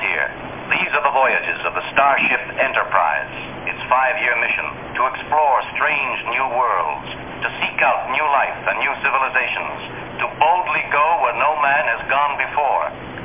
These are the voyages of the Starship Enterprise, its five-year mission to explore strange new worlds, to seek out new life and new civilizations.